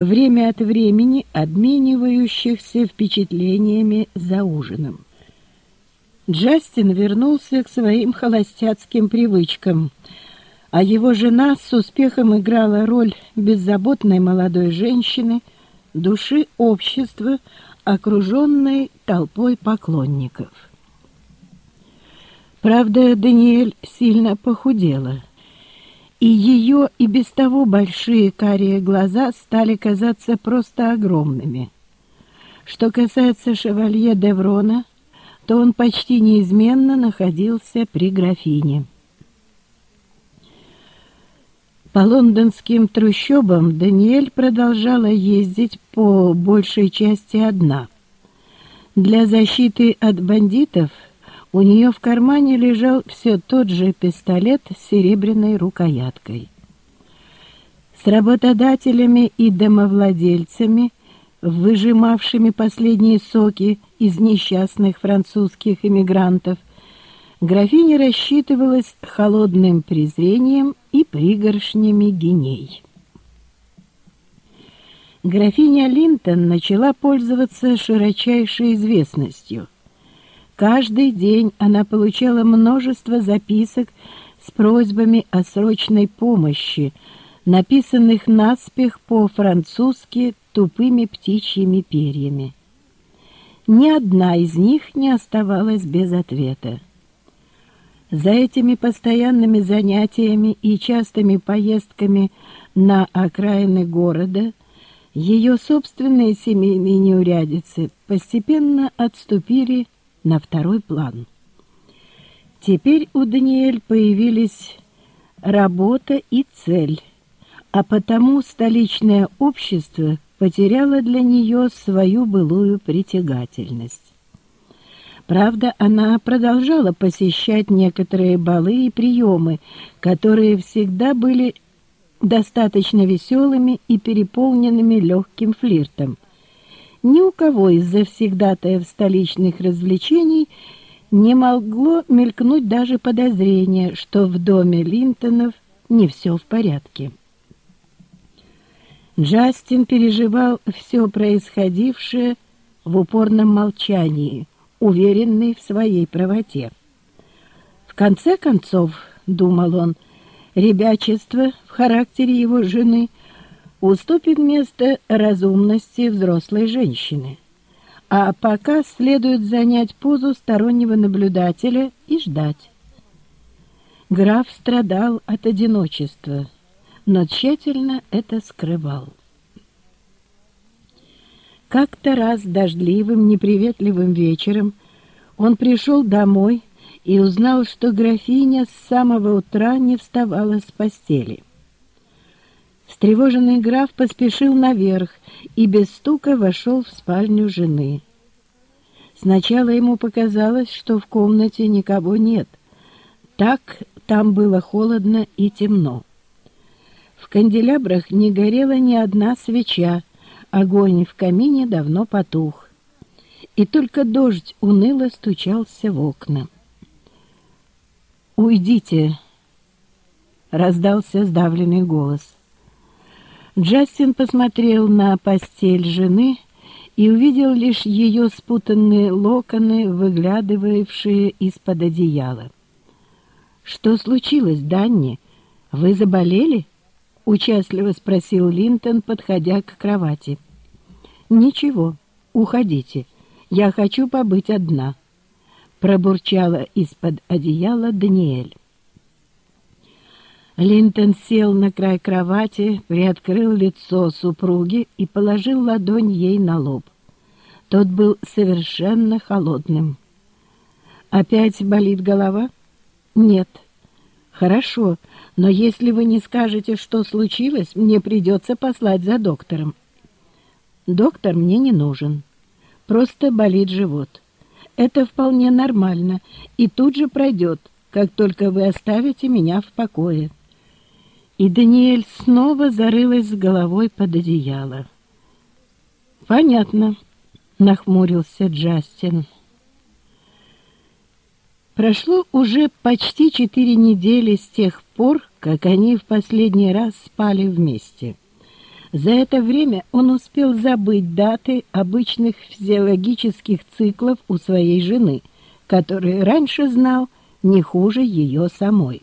время от времени обменивающихся впечатлениями за ужином. Джастин вернулся к своим холостяцким привычкам, а его жена с успехом играла роль беззаботной молодой женщины, души общества, окруженной толпой поклонников. Правда, Даниэль сильно похудела, и ее и без того большие карие глаза стали казаться просто огромными. Что касается шевалье Деврона, то он почти неизменно находился при графине. По лондонским трущобам Даниэль продолжала ездить по большей части одна. Для защиты от бандитов у нее в кармане лежал все тот же пистолет с серебряной рукояткой. С работодателями и домовладельцами выжимавшими последние соки из несчастных французских эмигрантов, графиня рассчитывалась холодным презрением и пригоршнями геней. Графиня Линтон начала пользоваться широчайшей известностью. Каждый день она получала множество записок с просьбами о срочной помощи, написанных наспех по-французски тупыми птичьими перьями. Ни одна из них не оставалась без ответа. За этими постоянными занятиями и частыми поездками на окраины города ее собственные семейные неурядицы постепенно отступили на второй план. Теперь у Даниэль появились работа и цель, а потому столичное общество потеряла для нее свою былую притягательность. Правда, она продолжала посещать некоторые балы и приемы, которые всегда были достаточно веселыми и переполненными легким флиртом. Ни у кого из завсегдатаев столичных развлечений не могло мелькнуть даже подозрение, что в доме Линтонов не все в порядке. Джастин переживал все происходившее в упорном молчании, уверенный в своей правоте. В конце концов, думал он, ребячество в характере его жены уступит место разумности взрослой женщины. А пока следует занять позу стороннего наблюдателя и ждать. Граф страдал от одиночества, но тщательно это скрывал. Как-то раз дождливым, неприветливым вечером он пришел домой и узнал, что графиня с самого утра не вставала с постели. Встревоженный граф поспешил наверх и без стука вошел в спальню жены. Сначала ему показалось, что в комнате никого нет. Так там было холодно и темно. В канделябрах не горела ни одна свеча, огонь в камине давно потух. И только дождь уныло стучался в окна. «Уйдите!» — раздался сдавленный голос. Джастин посмотрел на постель жены и увидел лишь ее спутанные локоны, выглядывавшие из-под одеяла. «Что случилось, Данни? Вы заболели?» — участливо спросил Линтон, подходя к кровати. «Ничего, уходите. Я хочу побыть одна», — пробурчала из-под одеяла Даниэль. Линтон сел на край кровати, приоткрыл лицо супруги и положил ладонь ей на лоб. Тот был совершенно холодным. «Опять болит голова?» «Нет». «Хорошо, но если вы не скажете, что случилось, мне придется послать за доктором». «Доктор мне не нужен. Просто болит живот. Это вполне нормально и тут же пройдет, как только вы оставите меня в покое». И Даниэль снова зарылась головой под одеяло. «Понятно», — нахмурился Джастин. Прошло уже почти четыре недели с тех пор, как они в последний раз спали вместе. За это время он успел забыть даты обычных физиологических циклов у своей жены, которые раньше знал не хуже ее самой.